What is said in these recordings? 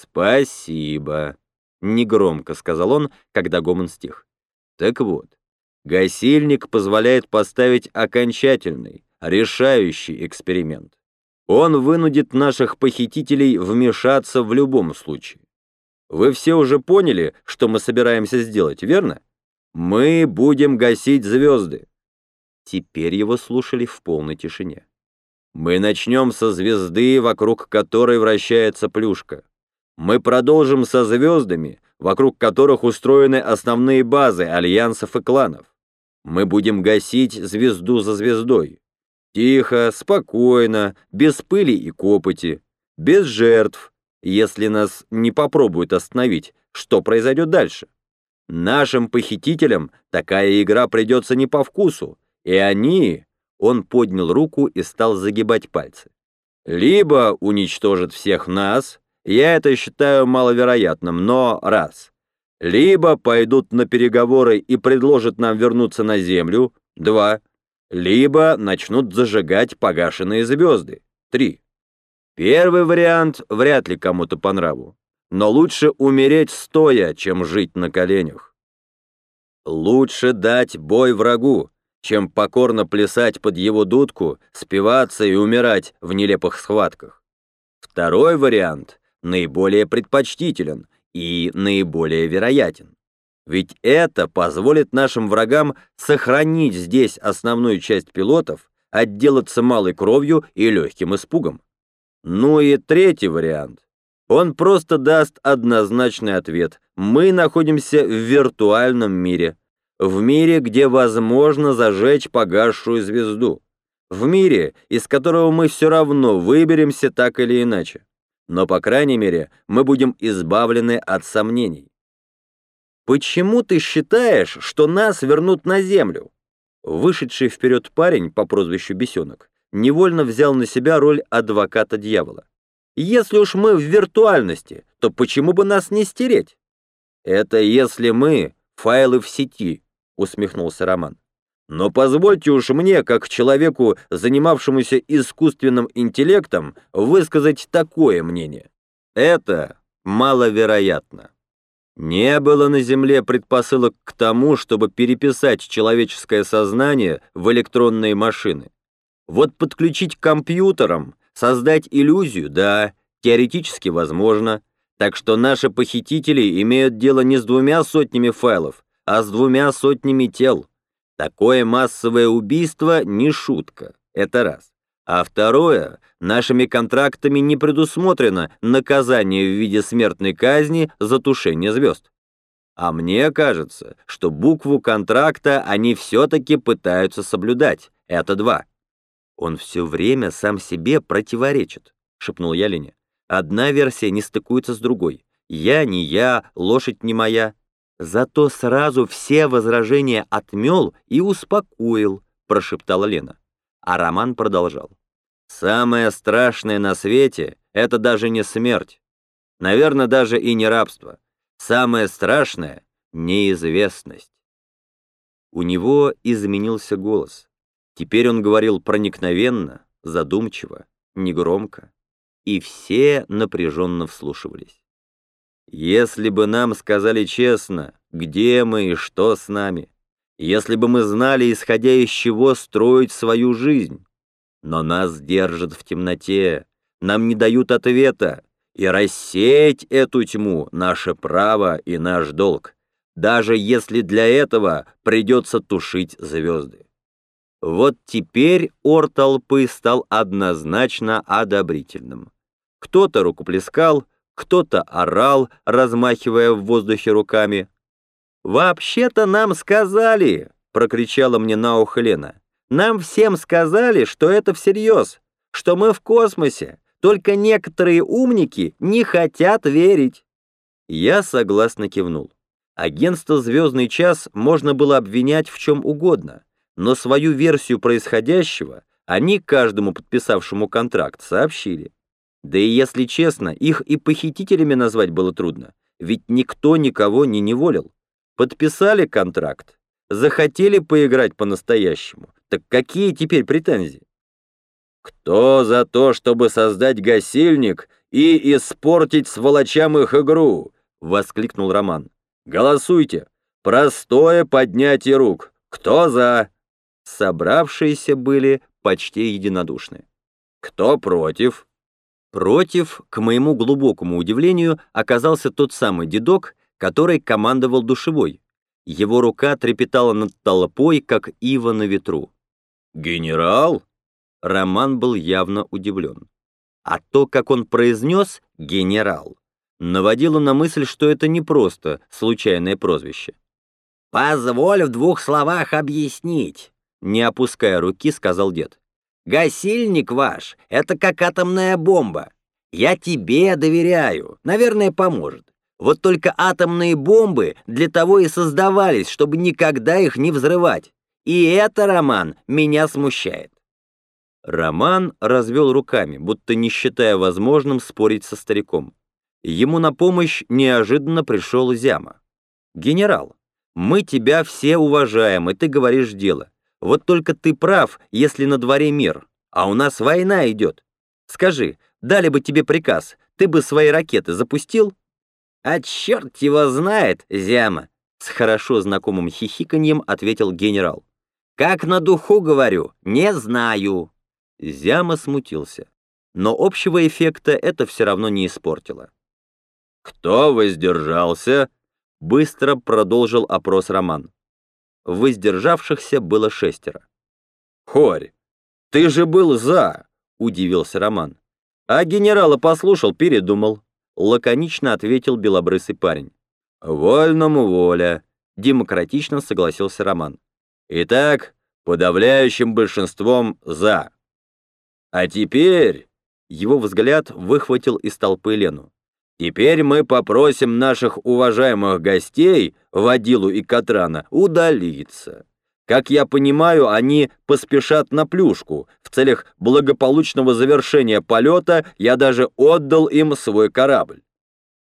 «Спасибо», — негромко сказал он, когда гомон стих. «Так вот, гасильник позволяет поставить окончательный, решающий эксперимент. Он вынудит наших похитителей вмешаться в любом случае. Вы все уже поняли, что мы собираемся сделать, верно? Мы будем гасить звезды. Теперь его слушали в полной тишине. Мы начнем со звезды, вокруг которой вращается плюшка. Мы продолжим со звездами, вокруг которых устроены основные базы альянсов и кланов. Мы будем гасить звезду за звездой. Тихо, спокойно, без пыли и копоти, без жертв. Если нас не попробуют остановить, что произойдет дальше? Нашим похитителям такая игра придется не по вкусу, и они, он поднял руку и стал загибать пальцы. Либо уничтожат всех нас, я это считаю маловероятным, но раз. Либо пойдут на переговоры и предложат нам вернуться на Землю, два. Либо начнут зажигать погашенные звезды, три. Первый вариант вряд ли кому-то по нраву, но лучше умереть стоя, чем жить на коленях. Лучше дать бой врагу, чем покорно плясать под его дудку, спиваться и умирать в нелепых схватках. Второй вариант наиболее предпочтителен и наиболее вероятен. Ведь это позволит нашим врагам сохранить здесь основную часть пилотов, отделаться малой кровью и легким испугом. Ну и третий вариант. Он просто даст однозначный ответ. Мы находимся в виртуальном мире, в мире, где возможно зажечь погасшую звезду. В мире, из которого мы все равно выберемся так или иначе. Но, по крайней мере, мы будем избавлены от сомнений. «Почему ты считаешь, что нас вернут на Землю?» Вышедший вперед парень по прозвищу Бесенок невольно взял на себя роль адвоката дьявола. «Если уж мы в виртуальности, то почему бы нас не стереть?» «Это если мы файлы в сети», усмехнулся Роман. Но позвольте уж мне, как человеку, занимавшемуся искусственным интеллектом, высказать такое мнение. Это маловероятно. Не было на Земле предпосылок к тому, чтобы переписать человеческое сознание в электронные машины. Вот подключить к компьютерам, создать иллюзию, да, теоретически возможно, так что наши похитители имеют дело не с двумя сотнями файлов, а с двумя сотнями тел. Такое массовое убийство не шутка, это раз. А второе, нашими контрактами не предусмотрено наказание в виде смертной казни за тушение звезд. А мне кажется, что букву контракта они все-таки пытаются соблюдать. Это два. Он все время сам себе противоречит, шепнул я Лене. Одна версия не стыкуется с другой. Я не я, лошадь не моя. Зато сразу все возражения отмел и успокоил, прошептала Лена. А Роман продолжал. Самое страшное на свете — это даже не смерть. Наверное, даже и не рабство. Самое страшное — неизвестность. У него изменился голос. Теперь он говорил проникновенно, задумчиво, негромко, и все напряженно вслушивались. Если бы нам сказали честно, где мы и что с нами, если бы мы знали, исходя из чего строить свою жизнь. Но нас держат в темноте, нам не дают ответа, и рассеять эту тьму — наше право и наш долг, даже если для этого придется тушить звезды. Вот теперь ор толпы стал однозначно одобрительным. Кто-то рукоплескал, кто-то орал, размахивая в воздухе руками. «Вообще-то нам сказали!» — прокричала мне на ухо Лена. «Нам всем сказали, что это всерьез, что мы в космосе, только некоторые умники не хотят верить». Я согласно кивнул. Агентство «Звездный час» можно было обвинять в чем угодно, но свою версию происходящего они каждому подписавшему контракт сообщили. Да и если честно, их и похитителями назвать было трудно, ведь никто никого не неволил. Подписали контракт, захотели поиграть по-настоящему, так какие теперь претензии? Кто за то, чтобы создать гасильник и испортить сволочам их игру!» — воскликнул Роман. «Голосуйте! Простое поднятие рук! Кто за?» Собравшиеся были почти единодушны. «Кто против?» Против, к моему глубокому удивлению, оказался тот самый дедок, который командовал душевой. Его рука трепетала над толпой, как ива на ветру. «Генерал?» Роман был явно удивлен. А то, как он произнес «генерал», наводило на мысль, что это не просто случайное прозвище. «Позволь в двух словах объяснить», — не опуская руки, сказал дед. «Гасильник ваш — это как атомная бомба. Я тебе доверяю, наверное, поможет. Вот только атомные бомбы для того и создавались, чтобы никогда их не взрывать. И это, Роман, меня смущает. Роман развел руками, будто не считая возможным спорить со стариком. Ему на помощь неожиданно пришел Зяма. «Генерал, мы тебя все уважаем, и ты говоришь дело. Вот только ты прав, если на дворе мир, а у нас война идет. Скажи, дали бы тебе приказ, ты бы свои ракеты запустил?» «А черт его знает, Зяма!» С хорошо знакомым хихиканьем ответил генерал. «Как на духу говорю, не знаю». Зяма смутился, но общего эффекта это все равно не испортило. «Кто воздержался?» — быстро продолжил опрос Роман. Воздержавшихся было шестеро. «Хорь, ты же был за!» — удивился Роман. А генерала послушал, передумал. Лаконично ответил белобрысый парень. «Вольному воля», — демократично согласился Роман. «Итак, подавляющим большинством «за». А теперь...» Его взгляд выхватил из толпы Лену. «Теперь мы попросим наших уважаемых гостей, Водилу и Катрана, удалиться. Как я понимаю, они поспешат на плюшку. В целях благополучного завершения полета я даже отдал им свой корабль».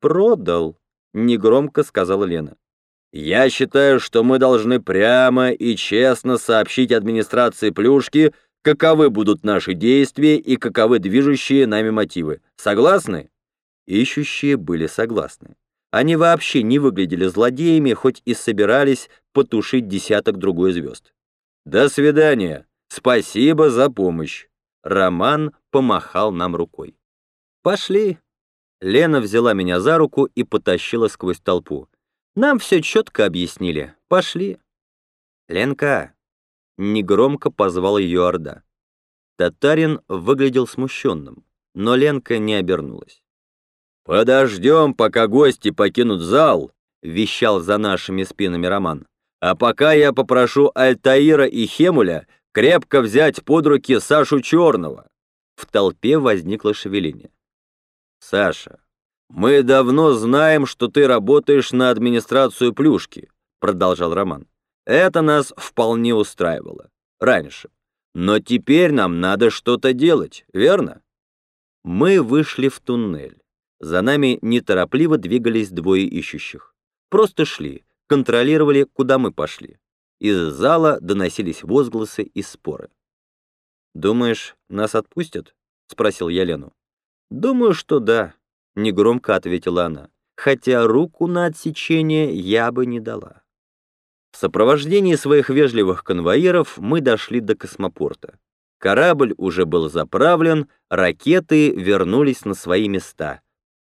«Продал», — негромко сказала Лена. «Я считаю, что мы должны прямо и честно сообщить администрации плюшки, каковы будут наши действия и каковы движущие нами мотивы. Согласны?» Ищущие были согласны. Они вообще не выглядели злодеями, хоть и собирались потушить десяток другой звезд. «До свидания! Спасибо за помощь!» Роман помахал нам рукой. «Пошли!» Лена взяла меня за руку и потащила сквозь толпу. «Нам все четко объяснили. Пошли!» «Ленка, негромко позвал ее Орда. Татарин выглядел смущенным, но Ленка не обернулась. «Подождем, пока гости покинут зал», — вещал за нашими спинами Роман. «А пока я попрошу Альтаира и Хемуля крепко взять под руки Сашу Черного». В толпе возникло шевеление. «Саша, мы давно знаем, что ты работаешь на администрацию Плюшки», — продолжал Роман. Это нас вполне устраивало. Раньше. Но теперь нам надо что-то делать, верно? Мы вышли в туннель. За нами неторопливо двигались двое ищущих. Просто шли, контролировали, куда мы пошли. Из зала доносились возгласы и споры. «Думаешь, нас отпустят?» — спросил я Лену. «Думаю, что да», — негромко ответила она, хотя руку на отсечение я бы не дала. В сопровождении своих вежливых конвоиров мы дошли до космопорта. Корабль уже был заправлен, ракеты вернулись на свои места,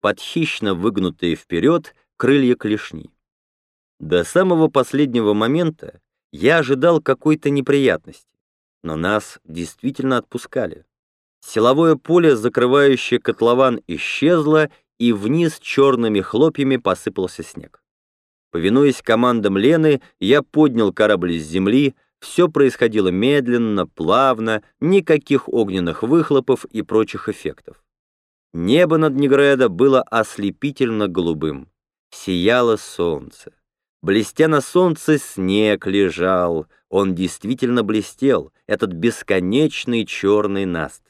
под хищно выгнутые вперед крылья клешни. До самого последнего момента я ожидал какой-то неприятности, но нас действительно отпускали. Силовое поле, закрывающее котлован, исчезло, и вниз черными хлопьями посыпался снег. Повинуясь командам Лены, я поднял корабль с земли, все происходило медленно, плавно, никаких огненных выхлопов и прочих эффектов. Небо над Негреда было ослепительно голубым. Сияло солнце. Блестя на солнце, снег лежал. Он действительно блестел, этот бесконечный черный наст.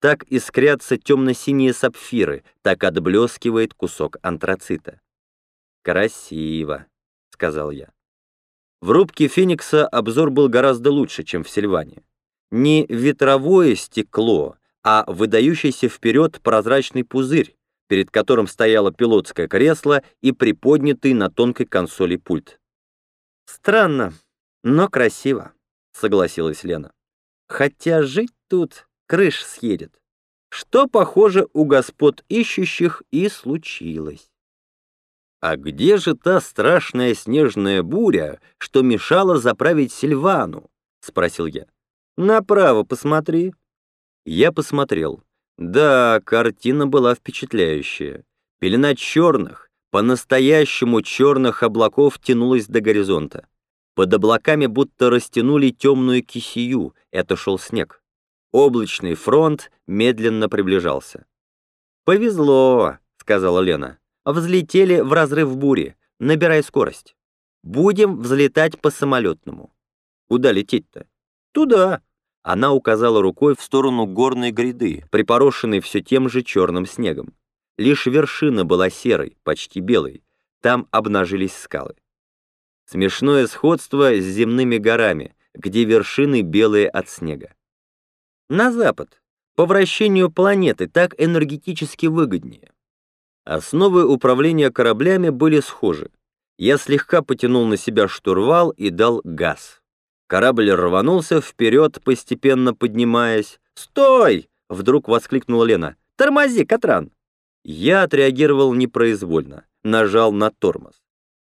Так искрятся темно-синие сапфиры, так отблескивает кусок антрацита. «Красиво», — сказал я. В рубке Феникса обзор был гораздо лучше, чем в Сильване. Не ветровое стекло, а выдающийся вперед прозрачный пузырь, перед которым стояло пилотское кресло и приподнятый на тонкой консоли пульт. «Странно, но красиво», — согласилась Лена. «Хотя жить тут крыш съедет. Что, похоже, у господ ищущих и случилось». «А где же та страшная снежная буря, что мешала заправить Сильвану?» — спросил я. «Направо посмотри». Я посмотрел. Да, картина была впечатляющая. Пелена черных, по-настоящему черных облаков тянулась до горизонта. Под облаками будто растянули темную кисию, это шел снег. Облачный фронт медленно приближался. «Повезло», — сказала Лена. Взлетели в разрыв бури. Набирай скорость. Будем взлетать по самолетному. Куда лететь-то? Туда. Она указала рукой в сторону горной гряды, припорошенной все тем же черным снегом. Лишь вершина была серой, почти белой. Там обнажились скалы. Смешное сходство с земными горами, где вершины белые от снега. На запад, по вращению планеты, так энергетически выгоднее. Основы управления кораблями были схожи. Я слегка потянул на себя штурвал и дал газ. Корабль рванулся вперед, постепенно поднимаясь. «Стой!» — вдруг воскликнула Лена. «Тормози, Катран!» Я отреагировал непроизвольно, нажал на тормоз.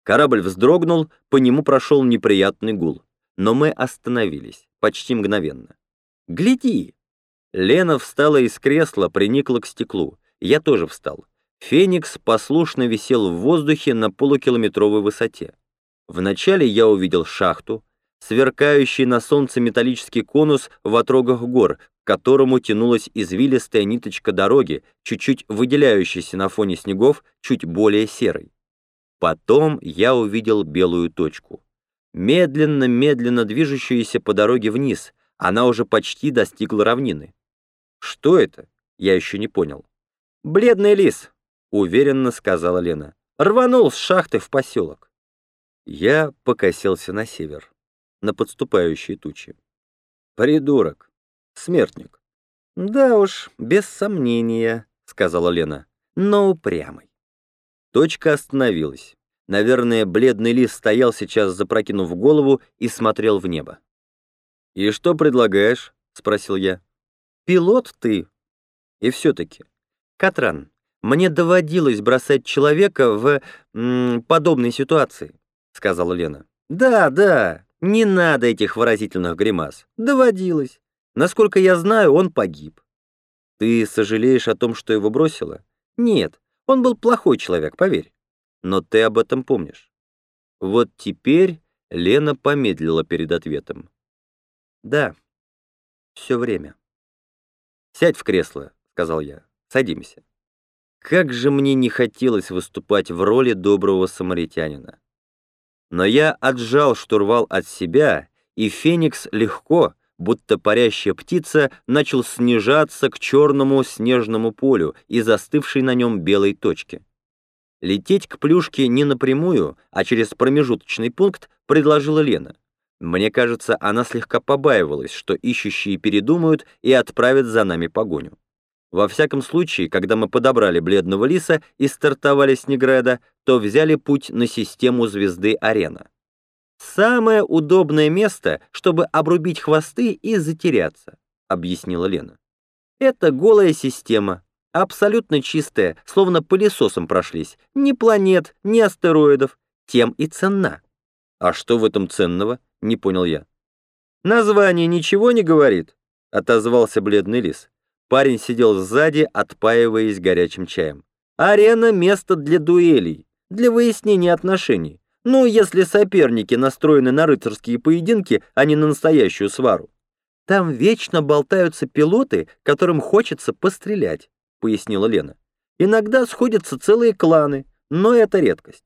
Корабль вздрогнул, по нему прошел неприятный гул. Но мы остановились, почти мгновенно. «Гляди!» Лена встала из кресла, приникла к стеклу. Я тоже встал. Феникс послушно висел в воздухе на полукилометровой высоте. Вначале я увидел шахту, сверкающий на солнце металлический конус в отрогах гор, к которому тянулась извилистая ниточка дороги, чуть-чуть выделяющаяся на фоне снегов, чуть более серой. Потом я увидел белую точку. Медленно-медленно движущуюся по дороге вниз, она уже почти достигла равнины. Что это? Я еще не понял. «Бледный лис», — уверенно сказала Лена. «Рванул с шахты в поселок». Я покосился на север, на подступающие тучи. «Придурок! Смертник!» «Да уж, без сомнения», — сказала Лена, — «но упрямый». Точка остановилась. Наверное, бледный лис стоял сейчас, запрокинув голову, и смотрел в небо. «И что предлагаешь?» — спросил я. «Пилот ты». И все-таки, Катран, мне доводилось бросать человека в м, подобной ситуации», — сказала Лена. «Да, да, не надо этих выразительных гримас. Доводилось. Насколько я знаю, он погиб». «Ты сожалеешь о том, что его бросила?» «Нет, он был плохой человек, поверь. Но ты об этом помнишь». Вот теперь Лена помедлила перед ответом. «Да, все время». «Сядь в кресло», — сказал я. «Садимся». Как же мне не хотелось выступать в роли доброго самаритянина. Но я отжал штурвал от себя, и Феникс легко, будто парящая птица, начал снижаться к черному снежному полю и застывшей на нем белой точке. Лететь к плюшке не напрямую, а через промежуточный пункт предложила Лена. Мне кажется, она слегка побаивалась, что ищущие передумают и отправят за нами погоню. Во всяком случае, когда мы подобрали бледного лиса и стартовали с Негреда, то взяли путь на систему звезды Арена. «Самое удобное место, чтобы обрубить хвосты и затеряться», — объяснила Лена. «Это голая система, абсолютно чистая, словно пылесосом прошлись. Ни планет, ни астероидов. Тем и ценна». «А что в этом ценного?» — не понял я. «Название ничего не говорит?» — отозвался бледный лис. Парень сидел сзади, отпаиваясь горячим чаем. «Арена — место для дуэлей, для выяснения отношений. Ну, если соперники настроены на рыцарские поединки, а не на настоящую свару. Там вечно болтаются пилоты, которым хочется пострелять», — пояснила Лена. «Иногда сходятся целые кланы, но это редкость».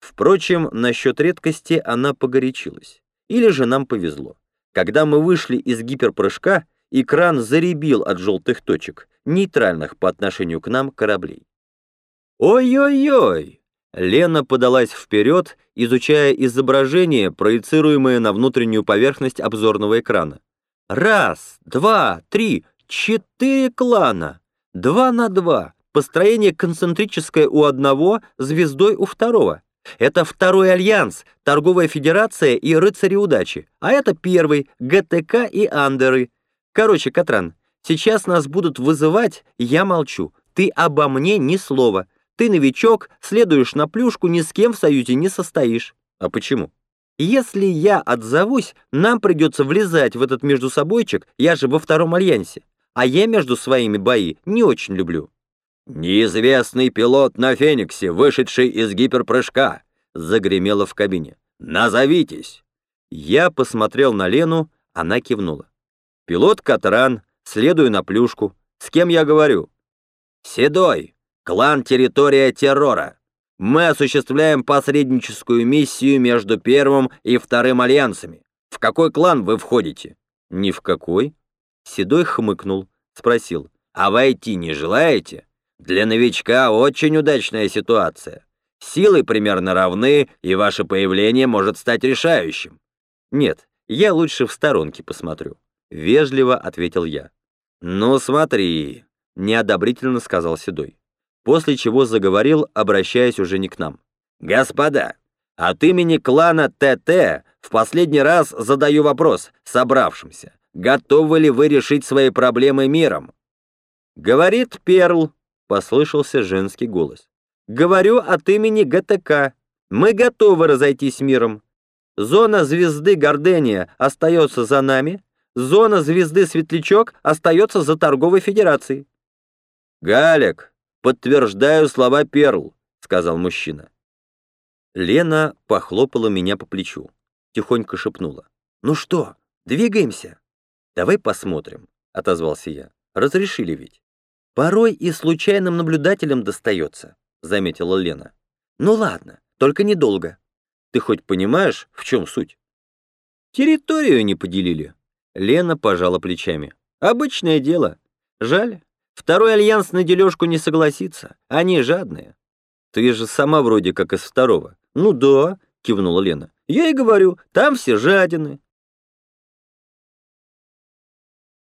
Впрочем, насчет редкости она погорячилась. Или же нам повезло. Когда мы вышли из гиперпрыжка, Экран заребил от желтых точек, нейтральных по отношению к нам кораблей. «Ой-ой-ой!» Лена подалась вперед, изучая изображение, проецируемое на внутреннюю поверхность обзорного экрана. «Раз, два, три, Четыре клана. Два на два. Построение концентрическое у одного, звездой у второго. Это второй альянс, торговая федерация и рыцари удачи. А это первый, ГТК и Андеры. Короче, Катран, сейчас нас будут вызывать, я молчу. Ты обо мне ни слова. Ты новичок, следуешь на плюшку, ни с кем в союзе не состоишь. А почему? Если я отзовусь, нам придется влезать в этот междусобойчик, я же во втором альянсе. А я между своими бои не очень люблю. «Неизвестный пилот на Фениксе, вышедший из гиперпрыжка», — загремело в кабине. «Назовитесь!» Я посмотрел на Лену, она кивнула. «Пилот Катран, следую на плюшку. С кем я говорю?» «Седой, клан Территория Террора. Мы осуществляем посредническую миссию между первым и вторым альянсами. В какой клан вы входите?» «Ни в какой». Седой хмыкнул, спросил. «А войти не желаете?» Для новичка очень удачная ситуация. Силы примерно равны, и ваше появление может стать решающим. Нет, я лучше в сторонке посмотрю. Вежливо ответил я. Ну смотри, неодобрительно сказал Седой. После чего заговорил, обращаясь уже не к нам. Господа, от имени клана ТТ в последний раз задаю вопрос собравшимся. Готовы ли вы решить свои проблемы миром? Говорит Перл, послышался женский голос. «Говорю от имени ГТК. Мы готовы разойтись миром. Зона звезды Гордения остается за нами, зона звезды Светлячок остается за торговой федерацией». «Галек, подтверждаю слова Перл», — сказал мужчина. Лена похлопала меня по плечу, тихонько шепнула. «Ну что, двигаемся?» «Давай посмотрим», — отозвался я. «Разрешили ведь». Порой и случайным наблюдателям достается, заметила Лена. Ну ладно, только недолго. Ты хоть понимаешь, в чем суть? Территорию не поделили. Лена пожала плечами. Обычное дело. Жаль. Второй альянс на дележку не согласится. Они жадные. Ты же сама вроде как из второго. Ну да, кивнула Лена. Я и говорю, там все жадины.